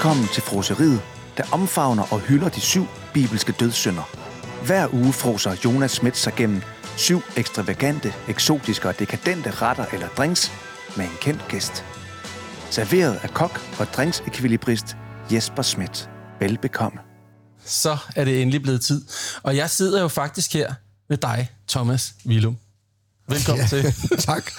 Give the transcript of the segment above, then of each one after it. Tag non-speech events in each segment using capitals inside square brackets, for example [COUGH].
Velkommen til froseriet, der omfavner og hylder de syv bibelske dødssynder. Hver uge froser Jonas Schmidt sig gennem syv ekstravagante, eksotiske og dekadente retter eller drinks med en kendt gæst. Serveret af kok og drinksekvilibrist Jesper Schmidt. Velbekomme. Så er det endelig blevet tid. Og jeg sidder jo faktisk her med dig, Thomas Willum. Velkommen ja. til. [LAUGHS] tak.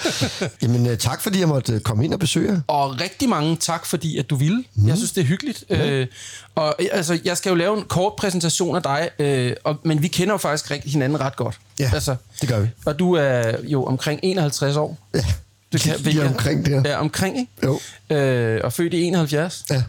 Jamen, øh, tak fordi jeg måtte øh, komme ind og besøge. Og rigtig mange tak, fordi at du ville. Mm. Jeg synes, det er hyggeligt. Ja. Øh, og øh, altså, jeg skal jo lave en kort præsentation af dig, øh, og, men vi kender jo faktisk rigtig hinanden ret godt. Ja, altså, det gør vi. Og du er jo omkring 51 år. Ja, Du kan, lige omkring der. Ja, omkring, ikke? Jo. Øh, og født i 71. Ja,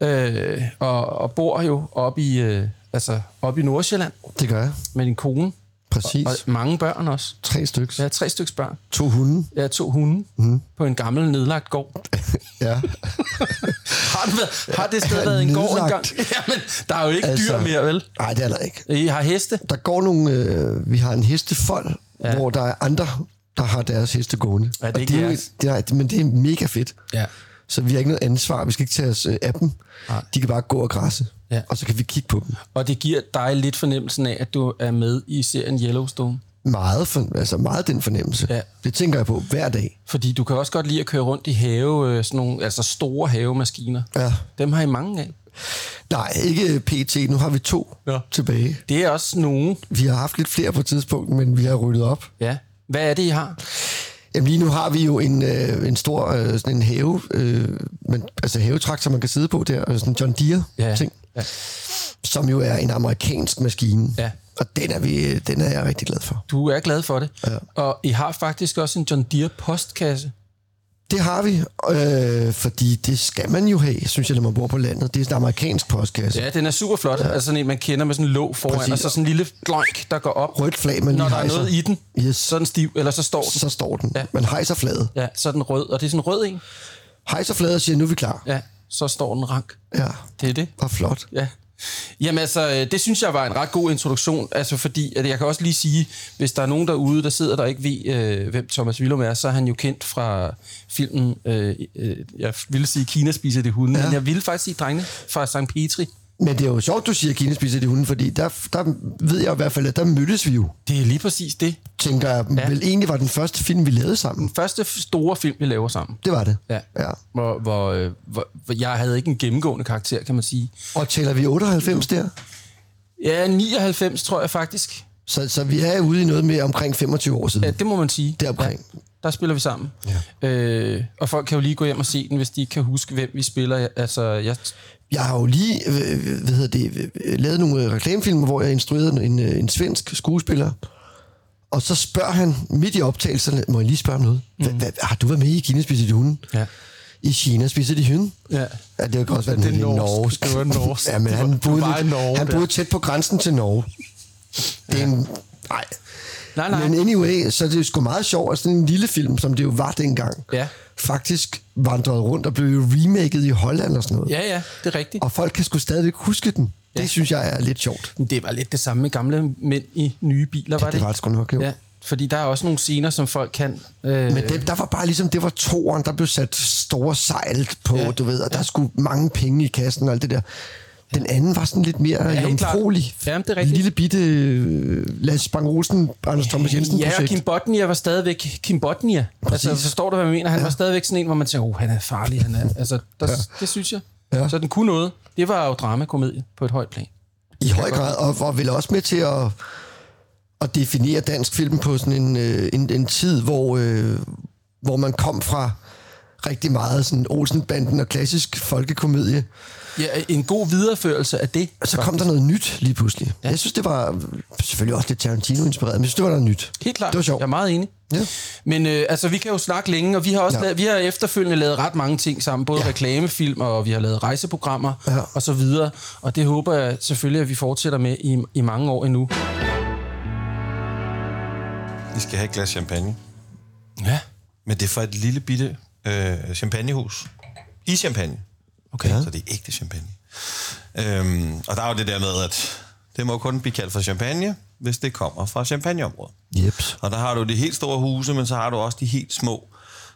Øh, og, og bor jo oppe i, øh, altså, oppe i Nordsjælland det gør jeg. med din kone. Præcis. Og mange børn også. Tre stykker. Har tre stykker børn. To hunde. Har to hunde mm. på en gammel nedlagt gård. [LAUGHS] Ja. [LAUGHS] Har det, været, har det sted været en gård Nedlagt? engang? [LAUGHS] Jamen, der er jo ikke altså, dyr mere, vel? Nej, det er der ikke. I har heste? Der går nogle... Øh, vi har en hestefold, Ja. ja. hvor der er andre, der har deres heste gående. Ja, det er ikke det er, det er, men det er mega fedt. Ja. Så vi har ikke noget ansvar. Vi skal ikke tage os øh, af dem. Nej. De kan bare gå og græsse. Ja. Og så kan vi kigge på dem. Og det giver dig lidt fornemmelsen af, at du er med i serien Yellowstone. Meget, for, altså meget den fornemmelse. Ja. Det tænker jeg på hver dag. Fordi du kan også godt lide at køre rundt i have, øh, sådan nogle, altså store havemaskiner. Ja. Dem har I mange af. Nej, ikke PT. Nu har vi to ja. tilbage. Det er også nogen. Vi har haft lidt flere på et tidspunkt, men vi har ryddet op. Ja. Hvad er det, I har? Jamen lige nu har vi jo en, øh, en stor øh, sådan en have, øh, men, altså havetraktor, man kan sidde på der, og sådan en John Deere Ja. ting, Ja. som jo er en amerikansk maskine. Ja. Og den er, vi, den er jeg rigtig glad for. Du er glad for det. Ja. Og I har faktisk også en John Deere postkasse. Det har vi, øh, fordi det skal man jo have, synes jeg, når man bor på landet. Det er sådan en amerikansk postkasse. Ja, den er super flot. Ja. Altså sådan en, man kender med sådan en låg foran, Præcis. og så sådan en lille gløjk, der går op. Rødt flag, man Når der er hejser. noget i den, Yes. så er den stiv, eller så står den. Så står den. Ja. Man hejser flaget. Ja, så er den rød, og det er sådan en rød en. Hejser flaget og siger, nu er vi klar. Ja, så står den rank. Ja, Det er det. og flot. Ja. Jamen altså, øh, det synes jeg var en ret god introduktion, altså fordi, at jeg kan også lige sige, hvis der er nogen derude, der sidder der ikke ved, øh, hvem Thomas Willum er, så er han jo kendt fra filmen, øh, øh, jeg ville sige, Kina spiser det hunde, ja. Ja. men jeg ville faktisk sige drengene fra St. Petri. Men det er jo sjovt, du siger, at Kina spiser de hunde, fordi der, der ved jeg i hvert fald, at der mødtes vi jo. Det er lige præcis det. Tænker jeg, Ja. vel egentlig var den første film, vi lavede sammen. Første store film, vi laver sammen. Det var det. Ja. ja. Hvor, hvor, øh, hvor, hvor jeg havde ikke en gennemgående karakter, kan man sige. Og tæller vi 98 der? Ja, 99 tror jeg faktisk. Så, så vi er ude i noget med omkring 25 år siden. Ja, det må man sige. Deromkring. Ja, der spiller vi sammen. Ja. Øh, og folk kan jo lige gå hjem og se den, hvis de ikke kan huske, hvem vi spiller. Altså, jeg, Jeg har jo lige øh, hvad hedder det, øh, lavet nogle øh, reklamefilmer, hvor jeg instruerede en, en svensk skuespiller. Og så spørger han midt i optagelserne, må jeg lige spørge om noget? Mm. Har du været med i Kina spiser de hunde? Ja. I Kina spiser de hunde? Ja. Ja, det kan også være Det er norsk. Det var [LAUGHS] norsk. Ja, men han boede, Norge, han boede tæt på grænsen til Norge. Det er en... Nej. Nej, nej. Men anyway, så er det jo sgu meget sjovt, at sådan en lille film, som det jo var dengang, Ja. faktisk vandrede rundt og blev remaket i Holland og sådan noget. Ja, ja, det er rigtigt. Og folk kan sgu stadigvæk huske den. Det Ja. synes jeg er lidt sjovt. Det var lidt det samme med gamle mænd i nye biler, var det? Det var det sgu nok, jo. Ja, fordi der er også nogle scener, som folk kan. Øh, Men det, der var bare ligesom, det var toeren, der blev sat store sejl på, Ja. ja. du ved, og der skulle mange penge i kassen og alt det der. Den anden var sådan lidt mere Ja, ja, klart. jomfruelig. Ja, det er rigtigt. Lille bitte øh, Lasse Bang Olsen, Anders Thomas Jensen Ja, og projekt. Kim Botnia var stadigvæk Kim Botnia. Præcis. Altså, forstår du, hvad jeg mener? Han ja. var stadigvæk sådan en, hvor man tænker, oh, han er farlig. Han er, altså, der, ja. Det synes jeg. Ja. Så den kunne noget. Det var jo dramakomedie på et højt plan. I høj grad, og var vel også med til at, at definere dansk film på sådan en, øh, en, en tid, hvor, øh, hvor man kom fra rigtig meget sådan Olsenbanden og klassisk folkekomedie. Ja, en god videreførelse af det. Og så kom der noget nyt lige pludselig. Ja. Jeg synes, det var selvfølgelig også lidt Tarantino-inspireret, men jeg synes, det var noget nyt. Helt klart. Det var sjovt. Jeg er meget enig. Ja. Men øh, altså, vi kan jo snakke længe, og vi har også ja. Lavet, vi har efterfølgende lavet ret mange ting sammen. Både ja. Ja. reklamefilm, og vi har lavet rejseprogrammer, Ja. og så videre. Og det håber jeg selvfølgelig, at vi fortsætter med i, i mange år endnu. Vi skal have et glas champagne. Ja. Men det er fra et lille bitte øh, champagnehus. I champagne. Okay. Så det er ægte champagne. Øhm, og der er jo det der med, at det må kun blive kaldt for champagne, hvis det kommer fra champagneområdet. Jeps. Og der har du de helt store huse, men så har du også de helt små,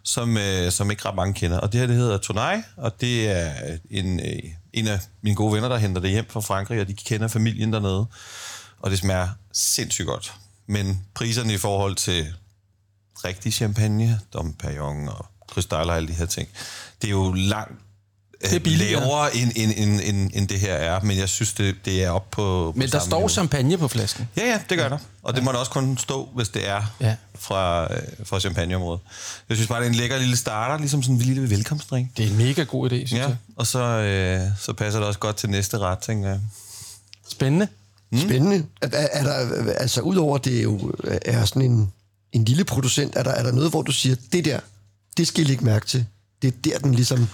som, øh, som ikke ret mange kender. Og det her, det hedder Tonai, og det er en, øh, en af mine gode venner, der henter det hjem fra Frankrig, og de kender familien dernede. Og det smager sindssygt godt. Men priserne i forhold til rigtig champagne, Dom Perignon og Cristal og alle de her ting, det er jo langt Det er billigere. lavere, end, end, end, end, end det her er. Men jeg synes, det, det er op på, på Men der står niveau. champagne på flasken. Ja, ja, det gør der. Og det må der også kun stå, hvis det er Ja. fra, øh, fra champagneområdet. Jeg synes bare, det er en lækker lille starter, ligesom sådan en lille velkomstdrink. Det er en mega god idé, synes Ja, jeg. og så, øh, så passer det også godt til næste ret, tænker jeg. Spændende. Mm. Spændende. Er, er, er der, altså udover det er jo er sådan en, en lille producent, er der, er der noget, hvor du siger, det der, det skal I lægge mærke til. Det er der, den ligesom...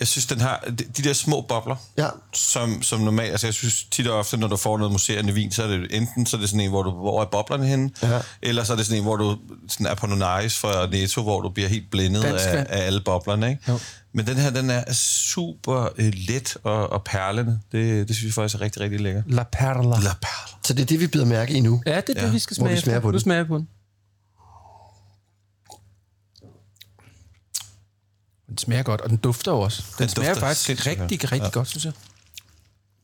Jeg synes, den har de, de der små bobler, Ja. som, som normalt, altså jeg synes tit og ofte, når du får noget museerende vin, så er det enten så er det sådan en, hvor du, hvor er boblerne henne, Ja. eller så er det sådan en, hvor du sådan er på Nonais fra Netto, hvor du bliver helt blændet Dansk af, af alle boblerne, ikke? Jo. Men den her, den er super øh, let og, og perlende. Det, det synes jeg faktisk er rigtig, rigtig lækker. La Perla. La perle. Så det er det, vi bider mærke i nu. Ja, det er det, Ja, vi skal smage vi smager på den. Nu smager på den. Den smager godt, og den dufter også. Den, Den smager dufter faktisk sindssygt rigtig, godt. rigtig Ja. godt, synes jeg.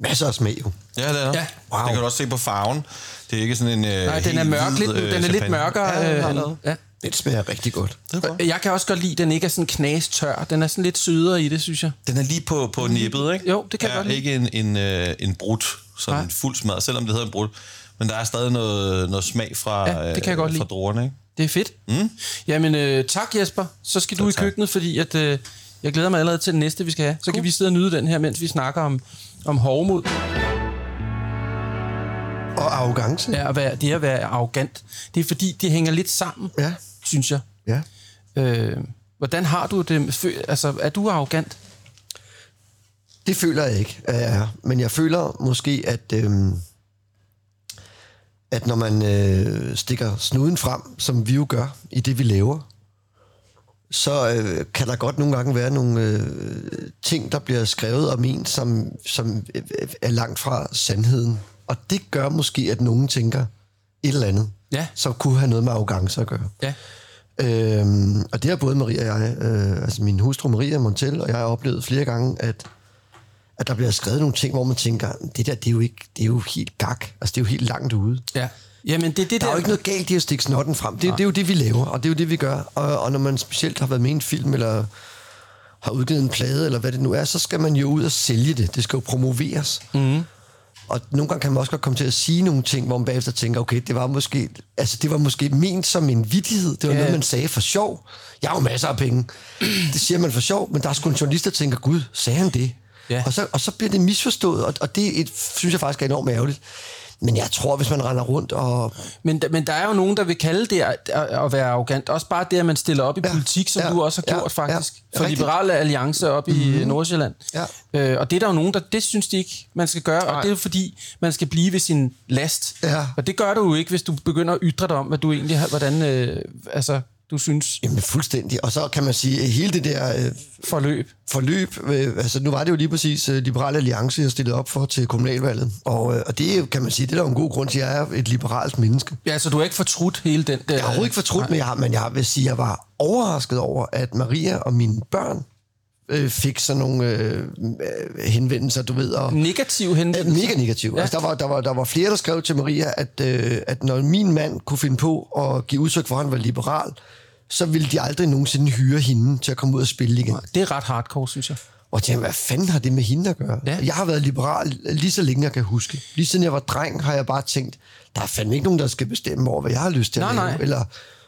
Masser af smag jo. Ja, det er. Ja. Wow. Det kan du også se på farven. Det er ikke sådan en øh, Nej, den er mørk hvid, lidt, øh, den er lidt mørkere. Ja, øh, ja. Den smager rigtig godt. Godt. Jeg kan også godt lide, at den ikke er sådan knastør. Den er sådan lidt sødere i det, synes jeg. Den er lige på, på nippet, ikke? Jo, det kan jeg ja, godt lide. ikke en, en, øh, en brud, sådan Nej. en fuld smad, selvom det hedder en brud. Men der er stadig noget, noget smag fra, Ja, det kan jeg godt øh, lide. fra druerne, ikke? Det er fedt. Mm. Jamen, øh, tak Jesper. Så skal du i tak. køkkenet, fordi at, øh, jeg glæder mig allerede til den næste, vi skal have. Så kan vi sidde og nyde den her, mens vi snakker om, om hovmod. Og arrogance. Ja, at være, det at være arrogant. Det er fordi, det hænger lidt sammen, Ja. synes jeg. ja. Øh, hvordan har du det? Altså, er du arrogant? Det føler jeg ikke, at jeg er. Men jeg føler måske, at, øhm, at når man øh, stikker snuden frem, som vi jo gør i det, vi laver, så øh, kan der godt nogle gange være nogle øh, ting, der bliver skrevet om en, som, som øh, er langt fra sandheden. Og det gør måske, at nogen tænker et eller andet, Ja. som kunne have noget med arrogance at gøre. Ja. Øhm, og det har både Maria og jeg, øh, altså min hustru Maria Montel, og jeg har oplevet flere gange, at, at der bliver skrevet nogle ting, hvor man tænker, det der, det er jo, ikke, det er jo helt gak. Altså, det er jo helt langt ude. ja. Jamen, det er det Der er jo ikke noget galt i at stikke snotten frem. Det, det er jo det, vi laver, og det er jo det, vi gør. Og, og når man specielt har været med i en film, eller har udgivet en plade, eller hvad det nu er, så skal man jo ud og sælge det. Det skal jo promoveres. Mm. Og nogle gange kan man også godt komme til at sige nogle ting, hvor man bagefter tænker, okay, det var måske, altså det var måske ment som en vittighed. Det var ja. noget, man sagde for sjov. Jeg har jo masser af penge. Det siger man for sjov, men der er sgu en journalist, der tænker, gud, sagde han det? Ja. Og, så, og så bliver det misforstået, og, og det et, synes jeg faktisk er enormt ærgerligt. Men jeg tror, hvis man render rundt og... Men, men der er jo nogen, der vil kalde det at, at være arrogant. Også bare det, at man stiller op i Ja, politik, som ja, du også har ja, gjort faktisk. ja, for rigtigt. Liberale Alliance op i Nordsjælland. Ja. Øh, og det er der jo nogen, der det synes de ikke, man skal gøre. Og det er jo fordi, man skal blive ved sin last. Ja. Og det gør du jo ikke, hvis du begynder at ytre dig om, hvad du egentlig har, hvordan øh, altså, du synes Jamen fuldstændig. Og så kan man sige, at hele det der øh, forløb. forløb, øh, altså nu var det jo lige præcis øh, Liberal Alliance, jeg stillede op for til kommunalvalget. Og, øh, og det kan man sige, det er der en god grund til, at jeg er et liberalt menneske. Ja, så du har ikke fortrudt hele den der... Jeg har overhovedet ikke fortrudt, men jeg, har, men jeg vil sige, at jeg var overrasket over, at Maria og mine børn øh, fik sådan nogle øh, øh, henvendelser, du ved, og Negativ Ja, henvendelse. mega negativ. Ja. Altså, der, var, der, var, der var flere, der skrev til Maria, at, øh, at når min mand kunne finde på at give udtryk for, at han var liberal, så ville de aldrig nogensinde hyre hende til at komme ud og spille igen. Det er ret hardcore, synes jeg. Og tænkte, hvad fanden har det med hende at gøre? Ja. Jeg har været liberal lige så længe, jeg kan huske. Lige siden jeg var dreng, har jeg bare tænkt, der er fandme ikke nogen, der skal bestemme over, hvad jeg har lyst til at Nej, lave. nej. Eller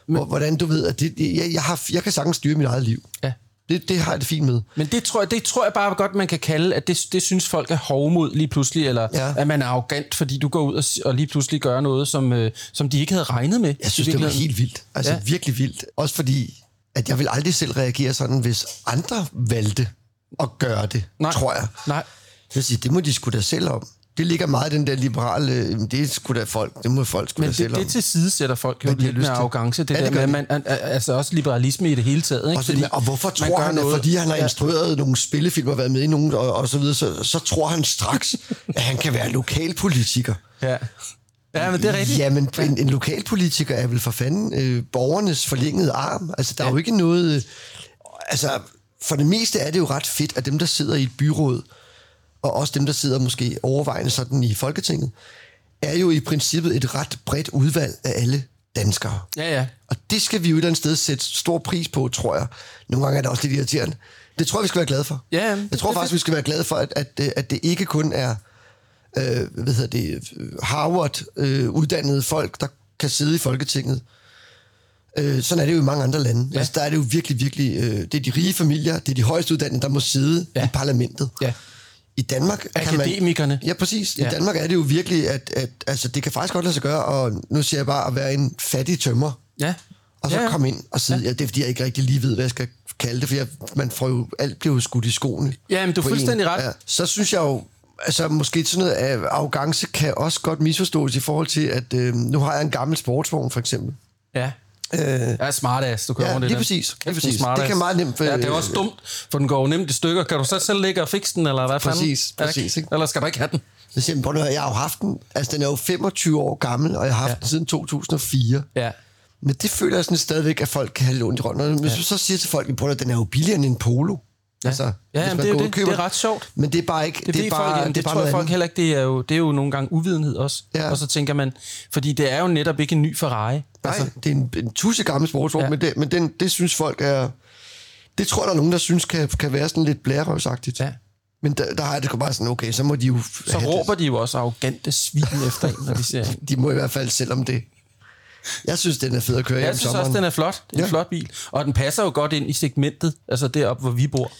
Men, hvordan du ved, at det, det, jeg, jeg, har, jeg kan sagtens styre mit eget liv. Ja. Det, det har jeg det fint med. Men det tror, jeg, det tror jeg bare godt, man kan kalde, at det, det synes folk er hovmod lige pludselig, eller Ja. at man er arrogant, fordi du går ud og, og lige pludselig gør noget, som, øh, som de ikke havde regnet med. Jeg synes, det var helt vildt. Altså ja. Virkelig vildt. Også fordi, at jeg vil aldrig selv reagere sådan, hvis andre valgte at gøre det, Nej. tror jeg. Nej. Jeg vil sige, det må de sgu da selv om. Det ligger meget i den der liberale, jamen, det sgu da folk, det må folk sgu Men da det, selv det om. til side sætter folk jo lidt med arrogance. Det Ja, der det gør med, man, al- altså også liberalisme i det hele taget. Ikke? og, med, og hvorfor tror han, at noget- fordi han har instrueret nogle spillefilm og været med i nogle, og, og så videre, så, så tror han straks, [LAUGHS] at han kan være lokalpolitiker. Ja. Ja, men det er rigtigt. Jamen, en, en lokalpolitiker er vel for fanden øh, borgernes forlængede arm. Altså, der ja. er jo ikke noget... Øh, altså, for det meste er det jo ret fedt, at dem, der sidder i et byråd, og også dem, der sidder måske overvejende sådan i Folketinget, er jo i princippet et ret bredt udvalg af alle danskere. Ja, ja. Og det skal vi jo et eller andet sted sætte stor pris på, tror jeg. Nogle gange er det også lidt irriterende. Det tror jeg, vi skal være glade for. Ja, jeg det- tror faktisk, vi skal være glade for, at, at, det- at det ikke kun er øh, hvad hedder det, Harvard-uddannede folk, der kan sidde i Folketinget. Øh, sådan er det jo i mange andre lande. Ja. Altså, der er det jo virkelig, virkelig... Øh, det er de rige familier, det er de højst uddannede, der må sidde ja. Ja. i parlamentet. Ja. I Danmark kan man... Akademikerne. Ja, præcis. I Ja. Danmark er det jo virkelig, at, at altså, det kan faktisk godt lade sig gøre, og nu siger jeg bare at være en fattig tømmer, Ja. og så ja, ja, komme ind og sidde. Ja. ja, det er fordi, jeg ikke rigtig lige ved, hvad jeg skal kalde det, for jeg, man får jo, alt bliver jo skudt i skoene. Ja, men du er fuldstændig en. ret. Ja, så synes jeg jo, altså måske sådan noget af arrogance kan også godt misforstås i forhold til, at øh, nu har jeg en gammel sportsvogn for eksempel. Ja. Øh, Ja, smartass, du kører Ja, over det lige der. præcis, lige præcis. smartass. Det kan meget nemt, Ja, det er øh, også dumt, for den går nemt i stykker. Kan du så selv ligge og fikse den, eller hvad fanden? Præcis, Er det præcis, ikke? Eller skal du ikke have den? så siger prøv jeg har jo haft den, altså den er jo 25 år gammel, og jeg har haft Ja. ja. den siden 2004. Ja. Men det føler jeg sådan stadigvæk, at folk kan have ondt i røven. Hvis du så siger til folk, prøv at den er jo billigere end en polo. Ja, Altså, ja jamen, det, er det. køber- det er ret sjovt. Men det er bare ikke... Det, det, er bare, folk, jamen, det, er bare tror jeg folk heller ikke, det er, jo, det er jo nogle gange uvidenhed også. Ja. Og så tænker man, fordi det er jo netop ikke en ny Ferrari. Nej, det er en, en tusse gammel sportsvogn, Ja. men, det, men den, det synes folk er... Det tror jeg, der er nogen, der synes kan, kan være sådan lidt blærerøvsagtigt. Ja. Men der, der har det sgu bare sådan, okay, så må de jo... Så råber de jo også arrogante svin efter en, når de ser en. det. [LAUGHS] De må i hvert fald selv om det. Jeg synes, den er fed at køre Jeg synes sommeren. også, den er flot. Det er en Ja. flot bil. Og den passer jo godt ind i segmentet, altså deroppe, hvor vi bor.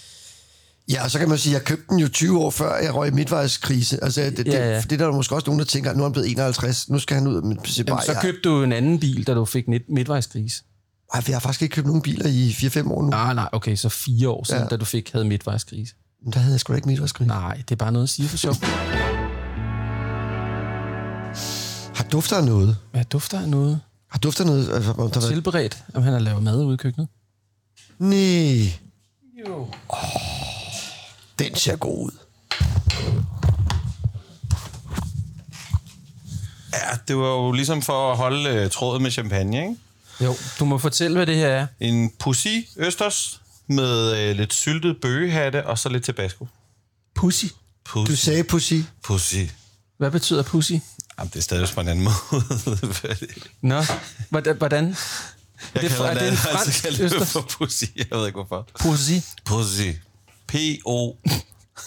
Ja, og så kan man sige, at jeg købte den jo 20 år før jeg røg i midtvejskrise. Altså, det, Ja, ja. det, det er der måske også nogen, der tænker, at nu er han blevet 51, nu skal han ud. Se bare, Jamen, så købte du en anden bil, da du fik midt- midtvejskrise. Ej, for jeg har faktisk ikke købt nogen biler i 4-5 år nu. Ah, nej, okay, så fire år siden, Ja. da du fik havde midtvejskrise. Men der havde jeg sgu da ikke midtvejskrise. Nej, det er bare noget at sige for sjov. Har dufter af noget? Hvad dufter af noget? Har dufter af noget? Altså, om der. Tilberedt, om han har lavet mad ude i køkkenet. Nej, Jo. Den ser god ud. Ja, det var jo ligesom for at holde øh, trådet med champagne, ikke? Jo, du må fortælle, hvad det her er. En Pussy Østers med øh, lidt syltet bøgehatte og så lidt tabasco. Pussy. Pussy. Du sagde pussy. Pussy. Hvad betyder pussy? Jamen, det er stadig på en anden måde. Nå, hvordan? Jeg Det er kalder er det en altså fransk det østers? for pussy. Jeg ved ikke hvorfor. Pussy. Pussy. P-O.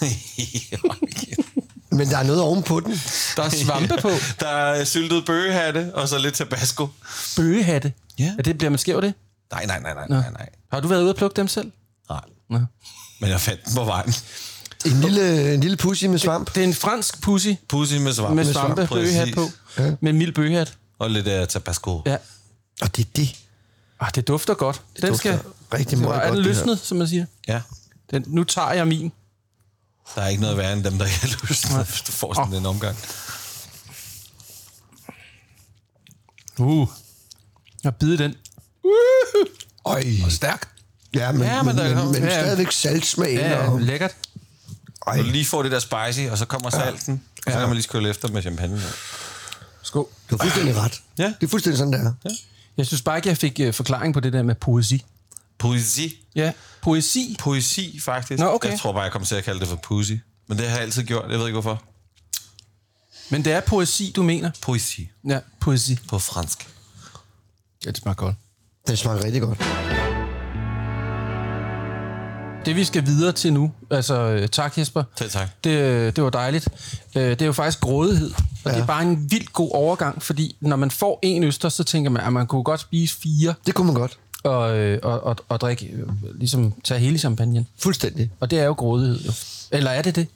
[LAUGHS] Men der er noget ovenpå den. Der er svampe på. [LAUGHS] Der er syltet bøgehatte og så lidt tabasco. Bøgehatte. Ja. Er det, bliver man skæv det? Nej, nej, nej, nej, Nå. nej, nej. Har du været ude og plukke dem selv? nej. Nå. Men jeg fandt den på vejen. En lille, en lille pussy med svamp. Det er en fransk pussy Pussy med svamp. med svamp, svampe bøgehat på. Ja. Med en mild bøgehat. Og lidt uh, tabasco. Ja. Og det er det. Ah, det dufter godt. Den dufter skal... rigtig meget Er godt, den det her. løsnet, som man siger? Ja. Den, nu tager jeg min. Der er ikke noget værre end dem, der ikke har lyst, hvis du får sådan en omgang. Uh. Jeg bider den. Øj. Stærk. Ja, men, Ja, ja, men men, der- men, men, men ja. stadigvæk saltsmagen. Ja, og, lækkert. ej, Når du lige får det der spicy, og så kommer salten, og så kan man lige skylde efter med champagne. Skål. du har fuldstændig ret. Ja. Det er fuldstændig sådan, der. Ja. Jeg synes bare ikke, jeg fik uh, forklaring på det der med poesi. Poesi. Ja, poesi. Poesi, faktisk. Nå, okay. Jeg tror bare, jeg kommer til at kalde det for pussy. Men det har jeg altid gjort. Jeg ved ikke, hvorfor. Men det er poesi, du mener? Poesi. Ja, poesi. På fransk. Ja, det smager godt. Det smager rigtig godt. Det vi skal videre til nu, altså øh, tak Jesper, Selv tak. det, øh, det var dejligt. Øh, Det er jo faktisk grådighed, og ja. det er bare en vildt god overgang, fordi når man får en øster, så tænker man, at man kunne godt spise fire Det kunne man godt. Og, øh, og, og, og drikke, øh, ligesom tage hele champagnen. Fuldstændig. Og det er jo grådighed, jo. Eller er det det?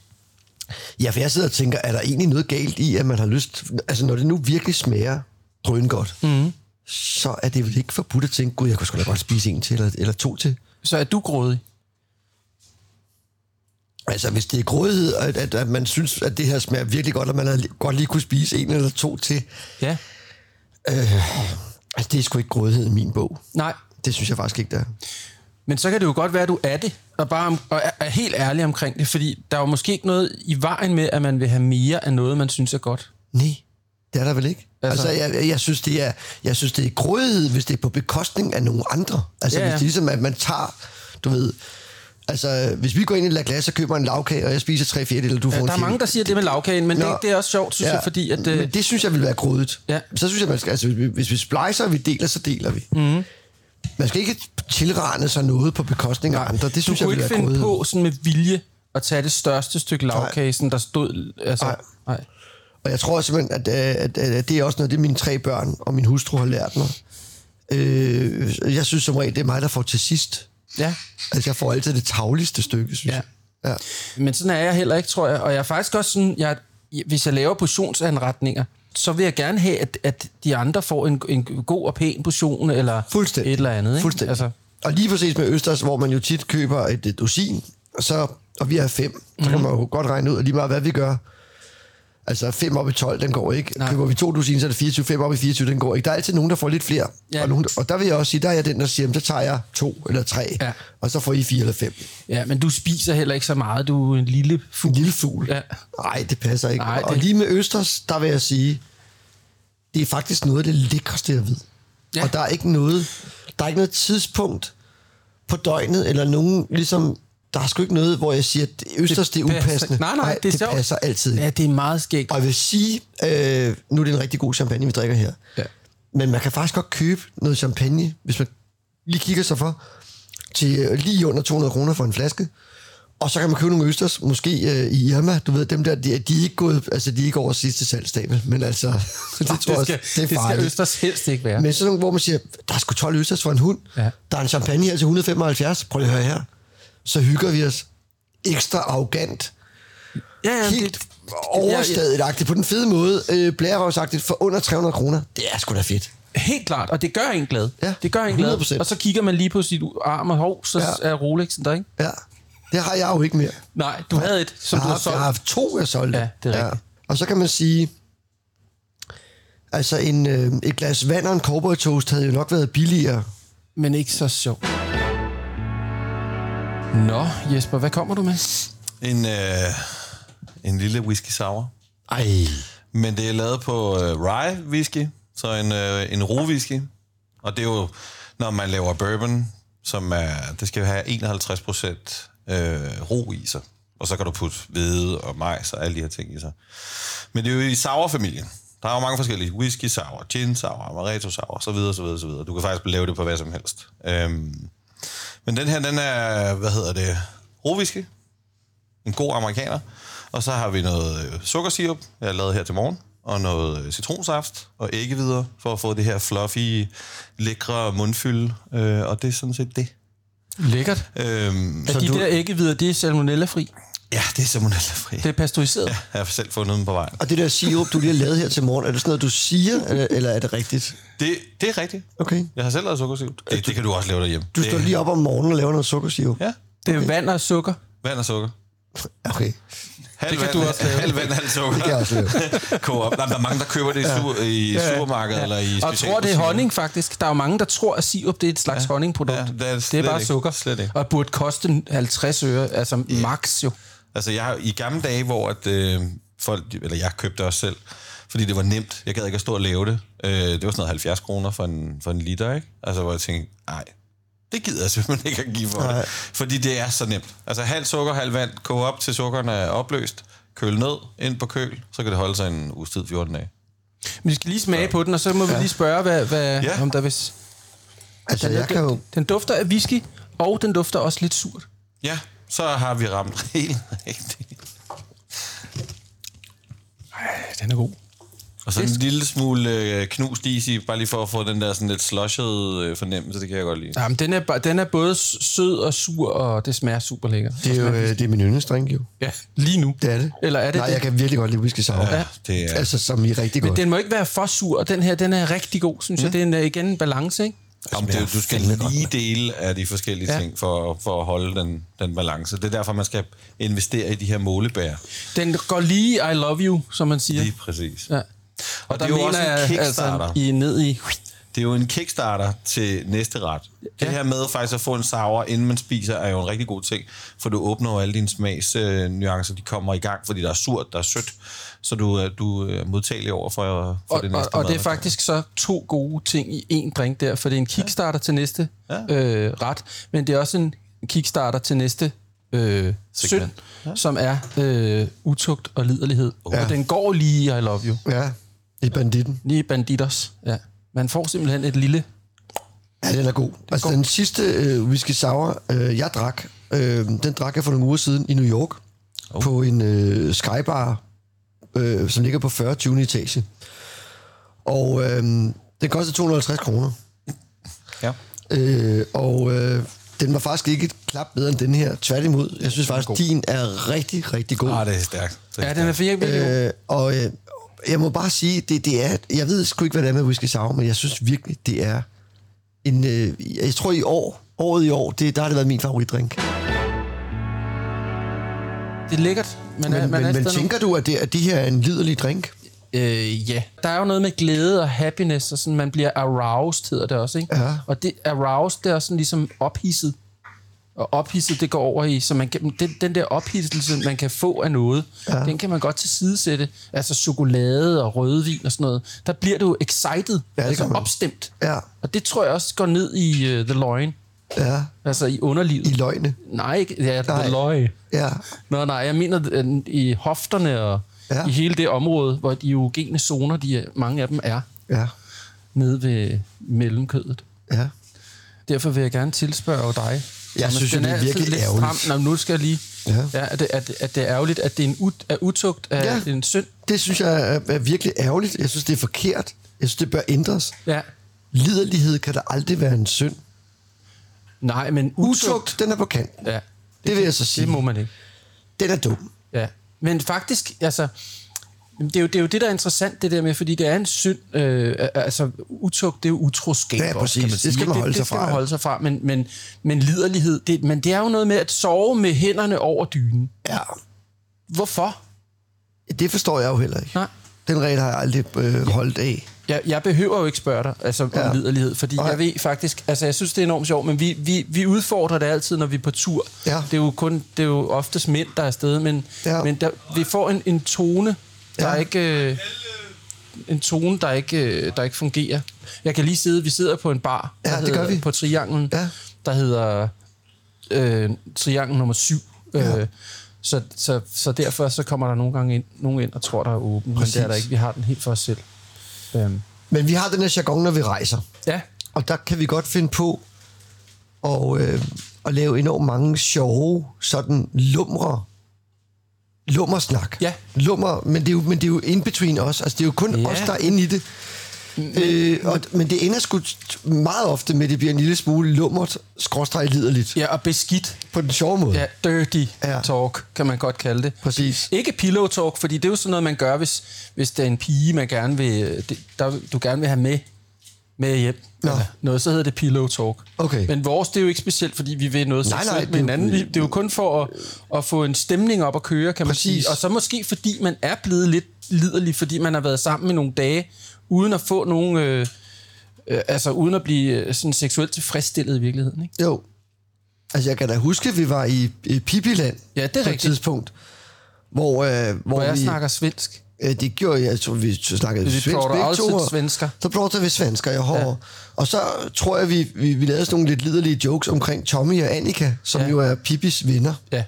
Ja, for jeg sidder og tænker, er der egentlig noget galt i, at man har lyst... Altså, når det nu virkelig smager drøn godt, mm. så er det vel ikke forbudt at tænke, gud, jeg kunne sgu da godt spise en til, eller, eller to til. Så er du grådig? Altså, hvis det er grådighed, at, at, at man synes, at det her smager virkelig godt, og man har godt lige kunne spise en eller to til, Ja. altså, det er sgu ikke grådighed i min bog. Nej. Det synes jeg faktisk ikke, der er. Men så kan det jo godt være, at du er det, og bare og er, helt ærlig omkring det, fordi der er jo måske ikke noget i vejen med, at man vil have mere af noget, man synes er godt. Nej. Det er der vel ikke? Altså, Altså- jeg, jeg, synes, det er, jeg synes, det er grådighed, hvis det er på bekostning af nogle andre. Altså, Ja, ja, hvis det er ligesom, at man tager, du ved... Altså, hvis vi går ind i La Glace og køber en lavkage, og jeg spiser tre fjerdedele, eller du får Ja, der er mange, fjerdedel. der siger det med lavkagen, men Nå. det, det er også sjovt, synes ja. jeg, fordi at... Øh, Men det synes jeg vil være grådigt. Ja. Så synes jeg, man skal, altså, hvis vi, hvis vi splicer, og vi deler, så deler vi. Mm. Man skal ikke tilrane sig noget på bekostning af andre. Det synes du jeg kunne vil ikke finde grådighed. på sådan med vilje at tage det største stykke lavkage, sådan der stod... Altså, Nej. nej. Og jeg tror simpelthen, at, øh, at, at, at det er også noget, det mine tre børn og min hustru har lært mig. Øh, jeg synes som regel, det er mig, der får til sidst. Ja. Altså, jeg får altid det tagligste stykke, synes Ja. jeg. Ja. Men sådan er jeg heller ikke, tror jeg. Og jeg er faktisk også sådan, jeg, hvis jeg laver portionsanretninger, så vil jeg gerne have, at, at de andre får en, en god og pæn portion, eller Fuldstændig. et eller andet. Ikke? Fuldstændig. Altså, Og lige præcis med Østers, hvor man jo tit køber et, et dusin, og, så, og vi er fem, så Mhm. kan man jo godt regne ud, at lige meget hvad vi gør, altså 5 op i 12, den går ikke. Nej. Køber vi to dusin, så er det 24, 5 op i 24, den går ikke. Der er altid nogen, der får lidt flere. Ja. Og, nogen, der, og der vil jeg også sige, der er jeg den, der siger, "Jamen, så tager jeg to eller tre, Ja. og så får I fire eller fem. ja, men du spiser heller ikke så meget. Du er en lille fugl. En lille fugl. Ja. Nej, det passer ikke. Nej, Og det- lige med Østers, der vil jeg sige, det er faktisk noget af det lækreste, jeg ved. Ja. Og der er ikke noget, der er ikke noget tidspunkt på døgnet, eller nogen, ligesom, der er sgu ikke noget, hvor jeg siger, at Østers, det, det er upassende. Nej, nej, det er det sjovt. passer altid. Ja, det er meget skægt. Og jeg vil sige, øh, nu er det en rigtig god champagne, vi drikker her. Ja. Men man kan faktisk godt købe noget champagne, hvis man lige kigger sig for, til øh, lige under 200 kroner for en flaske. Og så kan man købe nogle østers, måske øh, i Irma. Du ved, dem der, de, de er ikke gået, altså de er ikke over sidste salgstabel, men altså, [LAUGHS] det tror jeg skal, det er det skal farligt. Østers helst ikke være. Men sådan nogle, hvor man siger, der er sgu 12 østers for en hund. Ja. Der er en champagne her til 175. Prøv lige at høre her. Så hygger vi os ekstra arrogant ja, ja, helt det, overstadigt på den fede måde, øh, blærerøvsagtigt, for under 300 kroner. Det er sgu da fedt. Helt klart, og det gør en glad. Ja, det gør en glad. 100%. Og så kigger man lige på sit arm og hov, så Ja. er Rolexen der, ikke? Ja, det har jeg jo ikke mere. Nej, du havde et, som jeg, du har, har haft, jeg solgt. har haft to, jeg solgte. Ja, det er rigtigt. Og så kan man sige, altså en, øh, et glas vand og en cowboy toast havde jo nok været billigere. Men ikke så sjovt. Nå, Jesper, hvad kommer du med? En, øh, en lille whisky sour. Ej. Men det er lavet på øh, rye whisky, så en, øh, en ro whisky. Og det er jo, når man laver bourbon, som er, det skal jo have 51 procent øh, ro i sig. Og så kan du putte hvede og majs og alle de her ting i sig. Men det er jo i sour-familien. Der er jo mange forskellige. Whisky sour, gin sour, amaretto sour, så videre, så videre, så videre. Du kan faktisk lave det på hvad som helst. Øhm, men den her, den er, hvad hedder det, ro whisky en god amerikaner. Og så har vi noget øh, sukkersirup, jeg har lavet her til morgen, og noget øh, citronsaft og æggevidere, for at få det her fluffy, lækre mundfylde. Øh, og det er sådan set det. Lækkert. Øhm, Er de du- der æggevidder, det er salmonella-fri? Ja, det er salmonella-fri. Det er pasteuriseret? Ja, jeg har selv fundet dem på vejen. Og det der sirup, du lige har lavet her til morgen, er det sådan noget, du siger, eller, eller er det rigtigt? Det, det er rigtigt. Okay. Jeg har selv lavet sukkersirup. Det, det kan du også lave derhjemme. Du det, står lige op om morgenen og laver noget sukkersirup? Ja, Det er vand og sukker. vand og sukker. Okay, Halv Det kan vand, du også lave. Halv vand, halv sukker. det kan jeg også lave. [LAUGHS] Nej, der er mange, der køber det i, sur, i supermarkedet eller i Og tror, det er honning, faktisk. Der er jo mange, der tror, at sirup det er et slags ja. honningprodukt. Ja, det er det det er bare ikke. sukker. Slet ikke. Og burde koste 50 øre, altså yeah. max jo. Altså, jeg i gamle dage, hvor at, øh, folk, eller jeg købte også selv, fordi det var nemt. Jeg gad ikke at stå og lave det. Øh, det var sådan noget 70 kroner for en, for en liter, ikke? Altså, hvor jeg tænkte, nej, det gider jeg simpelthen ikke at give for Nej. det. Fordi det er så nemt. Altså, halv sukker, halv vand, koge op til sukkerne er opløst, køl ned, ind på køl, så kan det holde sig en uges tid, 14 dage. Men vi skal lige smage på den, og så må vi lige spørge, hvad, hvad, Ja. om der hvis... Altså, Den, jeg kan jo... den dufter af whisky, og den dufter også lidt surt. Ja, så har vi ramt [LAUGHS] helt rigtigt. Ja, den er god. Og så en lille smule øh, knust is i, bare lige for at få den der sådan lidt slushed øh, fornemmelse, det kan jeg godt lide. Jamen, den er, den er både sød og sur, og det smager super lækkert. Det er jo øh, det er min yndlingsdrink, jo. Ja, lige nu. Det er det. Eller er det Nej, det? jeg kan virkelig godt lide whisky sour. Ja, det er, Altså, som I rigtig Men godt. den må ikke være for sur, og den her, den er rigtig god, synes mm. jeg. Det er en, igen en balance, ikke? Jamen, det, du skal lige dele af de forskellige Ja. ting for, for at holde den, den balance. Det er derfor, man skal investere i de her målebær. Den går lige I love you, som man siger. Lige præcis. Ja. Og, Og der det er jo mener også en jeg, altså, I er ned i... det er jo en kickstarter til næste ret. Det Ja. her med faktisk at få en sour, inden man spiser, er jo en rigtig god ting, for du åbner jo alle dine smagsnuancer, øh, nuancer, de kommer i gang, fordi der er surt, der er sødt, så du, er- du er modtagelig over for, for Og, det og, næste og mad, det er faktisk så to gode ting i én drink der, for det er en kickstarter ja. til næste Ja. øh, ret, men det er også en kickstarter til næste øh, synd, Segment. ja. som er øh, utugt og liderlighed. Ja. Og den går lige i I love you. Ja, i banditten. Lige i Banditos. Ja. Man får simpelthen et lille... Ja, den er god. Altså, den sidste øh, whisky sour, øh, jeg drak, øh, den drak jeg for nogle uger siden i New York, oh. på en øh, skybar, øh, som ligger på 40. 20. etage. Og øh, den kostede 250 kroner. Ja. Øh, og øh, den var faktisk ikke et klap bedre end den her. Tværtimod, jeg synes faktisk, din er rigtig, rigtig god. Ah, det er stærkt. Det Ja, den er for virkelig Øh, og øh, jeg må bare sige, det, det er, jeg ved sgu ikke, hvad det er med whisky sour, men jeg synes virkelig, det er en, øh, jeg tror i år, året i år, det, der har det været min favoritdrink. Det er lækkert. Man er, Men, man men, er men tænker du, at det, at det her er en liderlig drink? Øh, ja. Der er jo noget med glæde og happiness, og sådan, man bliver aroused, hedder det også, ikke? Ja. Og det, aroused, det er sådan ligesom ophidset. Og ophidset, det går over i, så man kan, den, den der ophidselse, man kan få af noget, ja. den kan man godt tilsidesætte. Altså chokolade og rødvin og sådan noget. Der bliver du excited, det altså gør man. opstemt. Ja, Og det tror jeg også går ned i uh, the loin, ja, altså i underlivet. i løgne. Nej, ikke, ja, Nej. the loin. Ja, Nå, nej, jeg mener øh, i hofterne og Ja. ja. i hele det område, hvor de erogene zoner, de, mange af dem er ja, nede ved mellemkødet. ja. Derfor vil jeg gerne tilspørge dig. Thomas. synes jo, det er virkelig lidt ærgerligt. Stram. Nå, nu skal jeg lige... Ja. Ja. At, det, at, at det er ærgerligt, at det er en ut, er utugt af Ja. en synd. Det synes jeg er, er virkelig ærgerligt. Jeg synes, det er forkert. Jeg synes, det bør ændres. Ja. Liderlighed kan der aldrig være en synd. Nej, men utugt... Utugt, den er på kant. Ja, Det vil jeg så sige. det må man ikke. Den er dum. Ja. Men faktisk, altså... Det er, jo, det er jo det, der er interessant, det der med, fordi det er en synd, øh, altså utugt, det er jo utroskab. Ja, også, præcis. kan Det sige. skal man holde det, sig det skal fra, man ja. holde sig fra, men, men, men liderlighed, det, men det er jo noget med at sove med hænderne over dynen. Ja, Hvorfor? det forstår jeg jo heller ikke. Nej. Den regel har jeg aldrig øh, holdt af. Jeg, jeg behøver jo ikke spørge dig altså, Ja. om liderlighed, fordi Nej. jeg ved faktisk, altså jeg synes, det er enormt sjovt, men vi, vi, vi udfordrer det altid, når vi er på tur. Ja. Det er jo kun, det er jo oftest mænd, der er afsted, men, Ja. men der, vi får en, en tone, der Ja. ja. ikke... Øh, en tone, der ikke, øh, der ikke fungerer. Jeg kan lige sidde, vi sidder på en bar, Ja, det gør hedder, vi. på Trianglen, Ja. der hedder øh, Triangel nummer 7. Ja. Øh, så, så, så derfor så kommer der nogle gange ind, nogen ind og tror, der er åben, men det er der Præcis. ikke. Vi har den helt for os selv. Øhm, Men vi har den her jargon, når vi rejser. ja, Og der kan vi godt finde på at, øh, at lave enormt mange sjove, sådan lumre, lummersnak. Ja. Lummer, men det er jo, men det er jo in between os. Altså, det er jo kun Ja. os, der er inde i det. Men, øh, og, men det ender sgu meget ofte med, at det bliver en lille smule lummert, skråstreg liderligt. Ja, og beskidt. På den sjove måde. Ja, dirty Ja. ja. talk, kan man godt kalde det. Præcis. Ikke pillow talk, fordi det er jo sådan noget, man gør, hvis, hvis det er en pige, man gerne vil, det, der, du gerne vil have med, med hjem. Nå. Eller noget, så hedder det pillow talk. Okay. Men vores, det er jo ikke specielt, fordi vi vil noget Nej, nej, det med er jo- hinanden. Vi- Det er jo kun for at, at få en stemning op at køre, kan man Præcis. sige. Og så måske fordi man er blevet lidt liderlig, fordi man har været sammen i nogle dage, uden at få nogen... Øh, øh, altså uden at blive øh, sådan seksuelt tilfredsstillet i virkeligheden, ikke? Jo. Altså, jeg kan da huske, at vi var i, i Pipiland Ja, det er på et tidspunkt, hvor, øh, hvor, Hvor jeg vi... snakker svensk. Øh, det gjorde jeg, tror, vi snakkede Vi svensk begge altid to. og- svensker. Så prater vi svensker, jeg har. Ja. Og så tror jeg, vi, vi, vi lavede sådan nogle lidt liderlige jokes omkring Tommy og Annika, som ja. Jo er Pippis venner. Ja.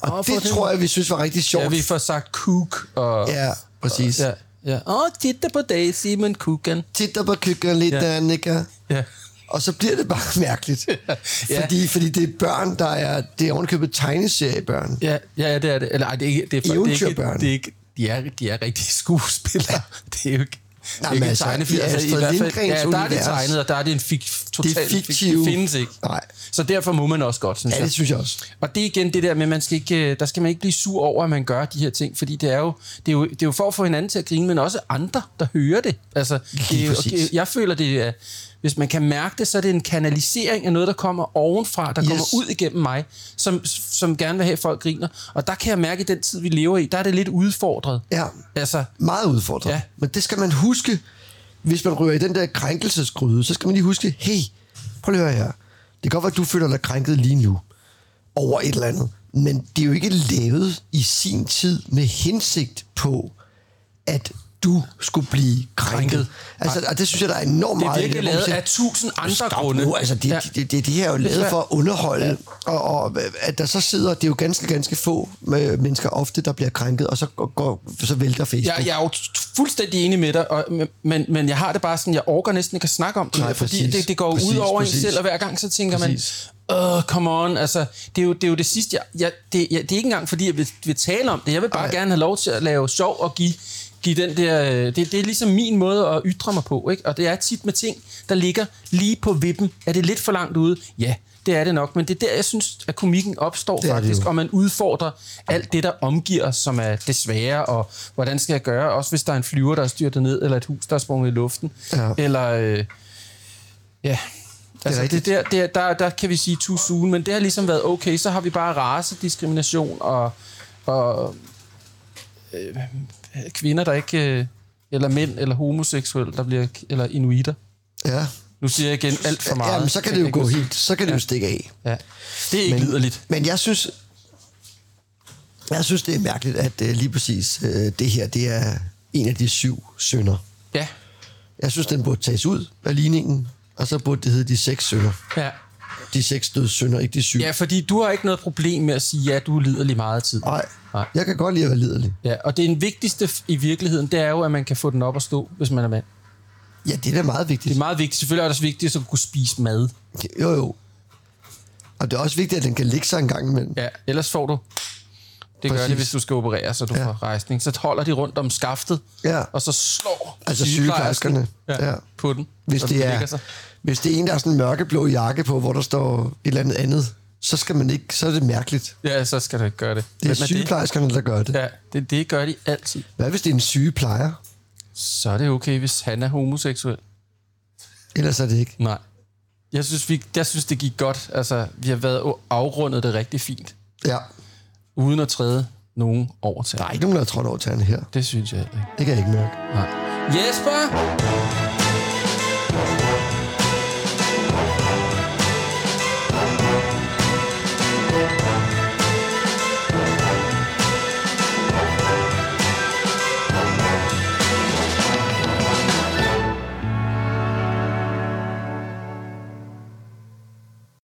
Og oh, for det tror jeg, vi synes var rigtig sjovt. Ja, vi får sagt kook og... Ja, præcis. Ja. Ja, ja. Åh, titta på dig, Simon Kukan. Titter på køkken lidt, ja. Annika. Ja. Og så bliver det bare [LAUGHS] mærkeligt. Ja. fordi, fordi det er børn, der er... Det er ovenikøbet tegneseriebørn. Ja, ja, ja, det er det. Eller ej, det er ikke... Det er, det er ikke, det er ikke de, er, de er rigtige [LAUGHS] skuespillere. Det er jo ikke... Nej, men en altså, tegnefilm. Altså, Astrid i hvert fald, ja, der er det tegnet, og der er det en fik, totalt Det fiktive. Det findes ikke. Nej. Så derfor må man også godt, synes Ja, jeg. det synes jeg også. Og det er igen det der med, man skal ikke, øh, der skal man ikke blive sur over, at man gør de her ting, fordi det er jo, det er jo, det er jo for at få hinanden til at grine, men også andre, der hører det. Altså, det er, jo- præcis. jeg føler, det er, hvis man kan mærke det, så er det en kanalisering af noget, der kommer ovenfra, der Yes. kommer ud igennem mig, som, som gerne vil have, at folk griner. Og der kan jeg mærke, at i den tid, vi lever i, der er det lidt udfordret. Ja. Altså, Meget udfordret. Ja. Men det skal man huske. hvis man rører i den der krænkelsesgryde, så skal man lige huske, hey, prøv lige at høre her. Det kan godt være, at du føler dig krænket lige nu over et eller andet. Men det er jo ikke lavet i sin tid med hensigt på, at du skulle blive krænket. Altså, og det synes jeg, der er enormt Det er meget virkelig man lavet af tusind andre Stop grunde. Nu, altså det, Ja. det, det, det her er jo lavet for at underholde, ja. og, og at der så sidder, det er jo ganske, ganske få med mennesker ofte, der bliver krænket, og så, går, så vælter Facebook. Jeg, jeg er jo fuldstændig enig med dig, og, men, men jeg har det bare sådan, jeg orker næsten ikke at snakke om det, Nej, Nej, fordi præcis. det, det går Præcis, ud over en præcis. selv, og hver gang så tænker Præcis. man, åh, come on, altså, det er jo det, er jo det sidste, jeg, jeg, det, jeg, det er ikke engang, fordi jeg vil, vil tale om det, jeg vil bare Ej. gerne have lov til at lave sjov og give, give den der, øh, det, det er ligesom min måde at ytre mig på, ikke? og det er tit med ting, der ligger lige på vippen, er det lidt for langt ude? Ja, det er det nok, men det er der, jeg synes, at komikken opstår Det det faktisk, jo. og man udfordrer alt det, der omgiver os, som er det svære, og hvordan skal jeg gøre, også hvis der er en flyver, der er styrtet ned, eller et hus, der er sprunget i luften, Ja. eller... Øh, ja, altså det, rigtigt. der, der, der, der kan vi sige too soon, men det har ligesom været okay, så har vi bare racediskrimination og, og øh, kvinder, der ikke... Øh, eller mænd, eller homoseksuelle, der bliver... Eller inuiter. ja. Nu siger jeg igen alt for meget. Ja, men så kan det jo gå helt, så kan det jo stikke af. Ja. Det er ikke Men- liderligt. Men jeg synes, jeg synes, det er mærkeligt, at uh, lige præcis uh, det her, det er en af de syv sønder. Ja. Jeg synes, den burde tages ud af ligningen, og så burde det hedde de seks sønder. ja. De seks døde sønder, ikke de syv. Ja, fordi du har ikke noget problem med at sige, ja, du er liderlig meget tid. Nej, Nej. jeg kan godt lide at være liderlig. Ja, og det er en vigtigste i virkeligheden, det er jo, at man kan få den op at stå, hvis man er mand. Ja, det er da meget Det vigtigt. er meget vigtigt. Selvfølgelig er det også vigtigt at kunne spise mad. Jo, jo. Og det er også vigtigt, at den kan ligge sig en gang imellem. Ja, ellers får du... Det gør Præcis. det, hvis du skal operere, så du Ja. får rejsning. Så holder de rundt om skaftet, Ja. og så slår Altså sygeplejerskerne. ja, Ja. på den. Hvis det, den er, sig. Hvis det er en, der har sådan en mørkeblå jakke på, hvor der står et eller andet andet, så skal man ikke, så er det mærkeligt. Ja, så skal du ikke gøre det. Det er Hvem sygeplejerskerne, der gør det. Ja, det, det gør de altid. Hvad hvis det er en sygeplejer? Så er det okay, hvis han er homoseksuel. Ellers er det ikke. Nej. Jeg synes, vi, jeg synes det gik godt. Altså, vi har været afrundet det rigtig fint. Ja. Uden at træde nogen over til. Der er ikke nogen, der har trådt over tæerne her. Det synes jeg ikke. Det kan jeg ikke mærke. Nej. Jesper!